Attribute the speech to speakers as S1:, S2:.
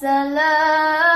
S1: salam.